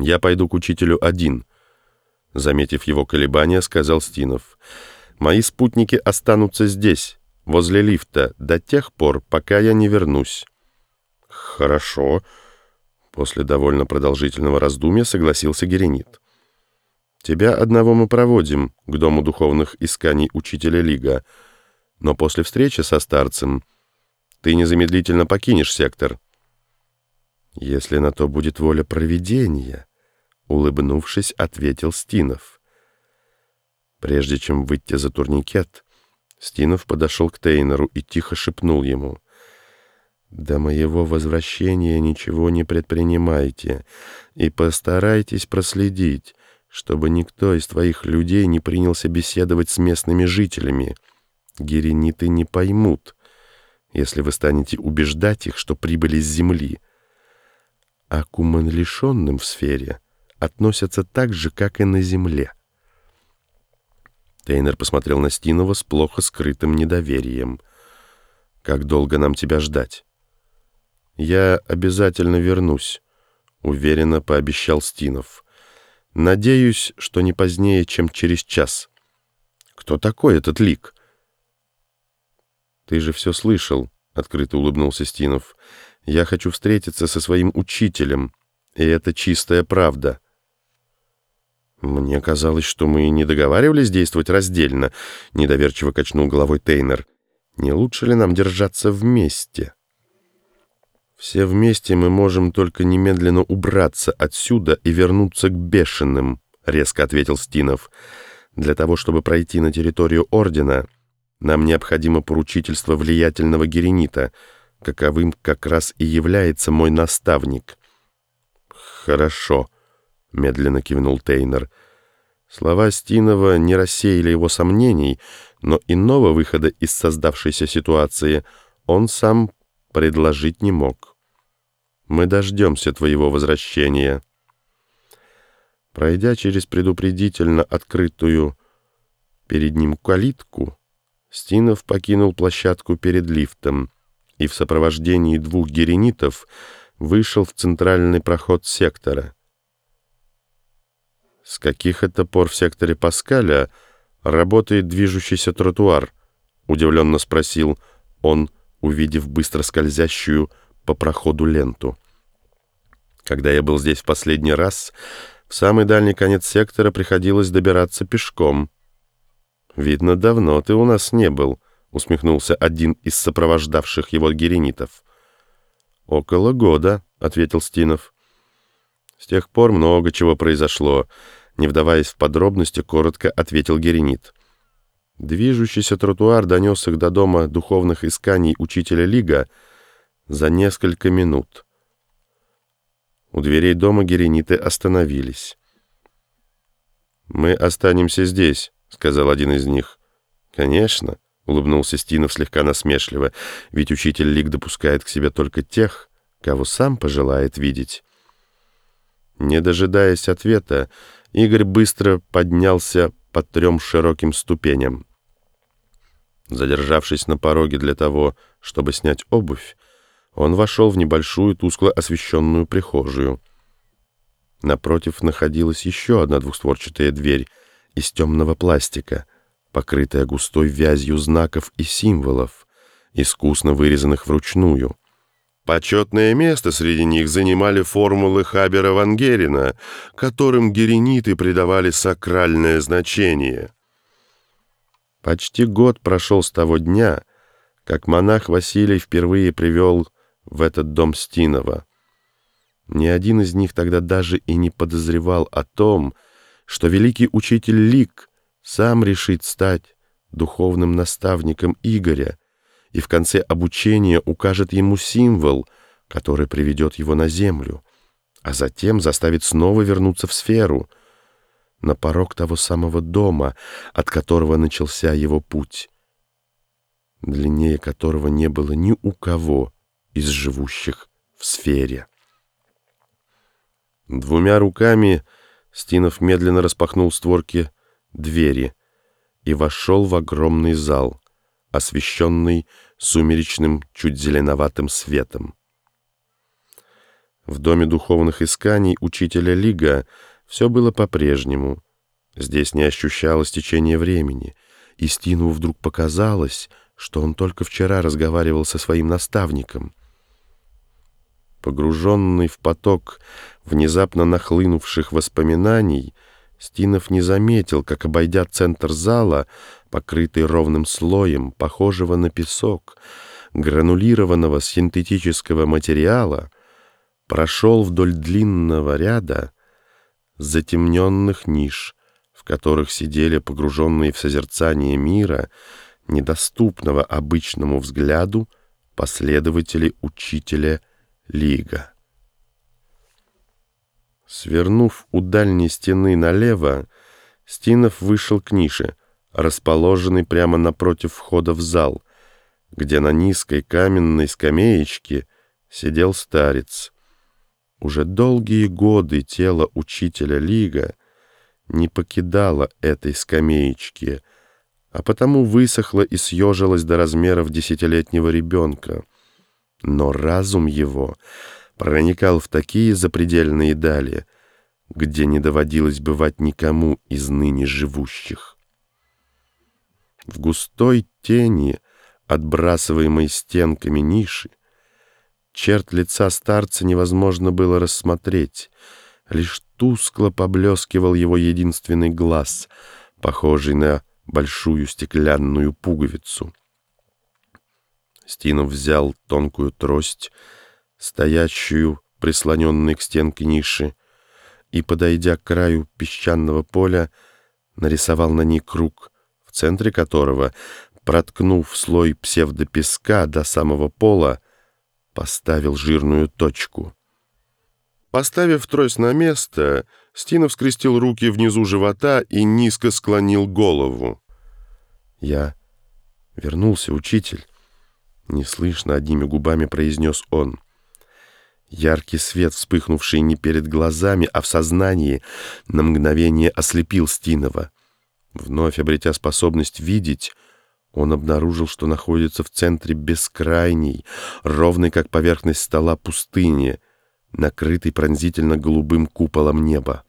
«Я пойду к учителю один», — заметив его колебания, сказал Стинов. «Мои спутники останутся здесь, возле лифта, до тех пор, пока я не вернусь». «Хорошо», — после довольно продолжительного раздумья согласился Геренит. «Тебя одного мы проводим к Дому духовных исканий учителя Лига, но после встречи со старцем ты незамедлительно покинешь сектор». «Если на то будет воля провидения», — улыбнувшись, ответил Стинов. Прежде чем выйти за турникет, Стинов подошел к Тейнеру и тихо шепнул ему. «До моего возвращения ничего не предпринимайте и постарайтесь проследить, чтобы никто из твоих людей не принялся беседовать с местными жителями. Герениты не поймут, если вы станете убеждать их, что прибыли с земли» а к умонлишенным в сфере относятся так же, как и на Земле. Тейнер посмотрел на Стинова с плохо скрытым недоверием. «Как долго нам тебя ждать?» «Я обязательно вернусь», — уверенно пообещал Стинов. «Надеюсь, что не позднее, чем через час». «Кто такой этот лик?» «Ты же все слышал», — открыто улыбнулся Стинов. Я хочу встретиться со своим учителем, и это чистая правда. Мне казалось, что мы не договаривались действовать раздельно, недоверчиво качнул головой Тейнер. Не лучше ли нам держаться вместе? Все вместе мы можем только немедленно убраться отсюда и вернуться к бешеным, резко ответил Стинов. Для того, чтобы пройти на территорию Ордена, нам необходимо поручительство влиятельного Геренита — каковым как раз и является мой наставник. «Хорошо», — медленно кивнул Тейнер. Слова Стинова не рассеяли его сомнений, но иного выхода из создавшейся ситуации он сам предложить не мог. «Мы дождемся твоего возвращения». Пройдя через предупредительно открытую перед ним калитку, Стинов покинул площадку перед лифтом — и в сопровождении двух геренитов вышел в центральный проход сектора. С каких это пор в секторе Паскаля работает движущийся тротуар? Удивленно спросил он, увидев быстро скользящую по проходу ленту. Когда я был здесь в последний раз, в самый дальний конец сектора приходилось добираться пешком. Видно, давно ты у нас не был, —— усмехнулся один из сопровождавших его геренитов. «Около года», — ответил Стинов. «С тех пор много чего произошло», — не вдаваясь в подробности, коротко ответил геренит. Движущийся тротуар донес их до дома духовных исканий учителя Лига за несколько минут. У дверей дома герениты остановились. «Мы останемся здесь», — сказал один из них. «Конечно», — улыбнулся Стинов слегка насмешливо, «ведь учитель Лик допускает к себе только тех, кого сам пожелает видеть». Не дожидаясь ответа, Игорь быстро поднялся по трем широким ступеням. Задержавшись на пороге для того, чтобы снять обувь, он вошел в небольшую тускло освещенную прихожую. Напротив находилась еще одна двухстворчатая дверь из темного пластика — покрытая густой вязью знаков и символов, искусно вырезанных вручную. Почетное место среди них занимали формулы Хабера Вангерина, которым герениты придавали сакральное значение. Почти год прошел с того дня, как монах Василий впервые привел в этот дом Стинова. Ни один из них тогда даже и не подозревал о том, что великий учитель Лик сам решит стать духовным наставником Игоря и в конце обучения укажет ему символ, который приведет его на землю, а затем заставит снова вернуться в сферу, на порог того самого дома, от которого начался его путь, длиннее которого не было ни у кого из живущих в сфере. Двумя руками Стинов медленно распахнул створки двери и вошел в огромный зал, освещенный сумеречным, чуть зеленоватым светом. В доме духовных исканий учителя Лига все было по-прежнему. Здесь не ощущалось течения времени, и Стину вдруг показалось, что он только вчера разговаривал со своим наставником. Погруженный в поток внезапно нахлынувших воспоминаний, Стинов не заметил, как, обойдя центр зала, покрытый ровным слоем, похожего на песок, гранулированного синтетического материала, прошел вдоль длинного ряда затемненных ниш, в которых сидели погруженные в созерцание мира, недоступного обычному взгляду последователи учителя Лига. Свернув у дальней стены налево, Стинов вышел к нише, расположенной прямо напротив входа в зал, где на низкой каменной скамеечке сидел старец. Уже долгие годы тело учителя Лига не покидало этой скамеечки, а потому высохло и съежилось до размеров десятилетнего ребенка. Но разум его проникал в такие запредельные дали, где не доводилось бывать никому из ныне живущих. В густой тени, отбрасываемой стенками ниши, черт лица старца невозможно было рассмотреть, лишь тускло поблескивал его единственный глаз, похожий на большую стеклянную пуговицу. Стинов взял тонкую трость, стоящую, прислоненной к стенке ниши, и, подойдя к краю песчаного поля, нарисовал на ней круг, в центре которого, проткнув слой псевдопеска до самого пола, поставил жирную точку. Поставив трость на место, Стинов скрестил руки внизу живота и низко склонил голову. «Я вернулся, учитель», — неслышно одними губами произнес он. Яркий свет, вспыхнувший не перед глазами, а в сознании, на мгновение ослепил Стинова. Вновь обретя способность видеть, он обнаружил, что находится в центре бескрайней, ровной как поверхность стола пустыни — накрытый пронзительно голубым куполом неба.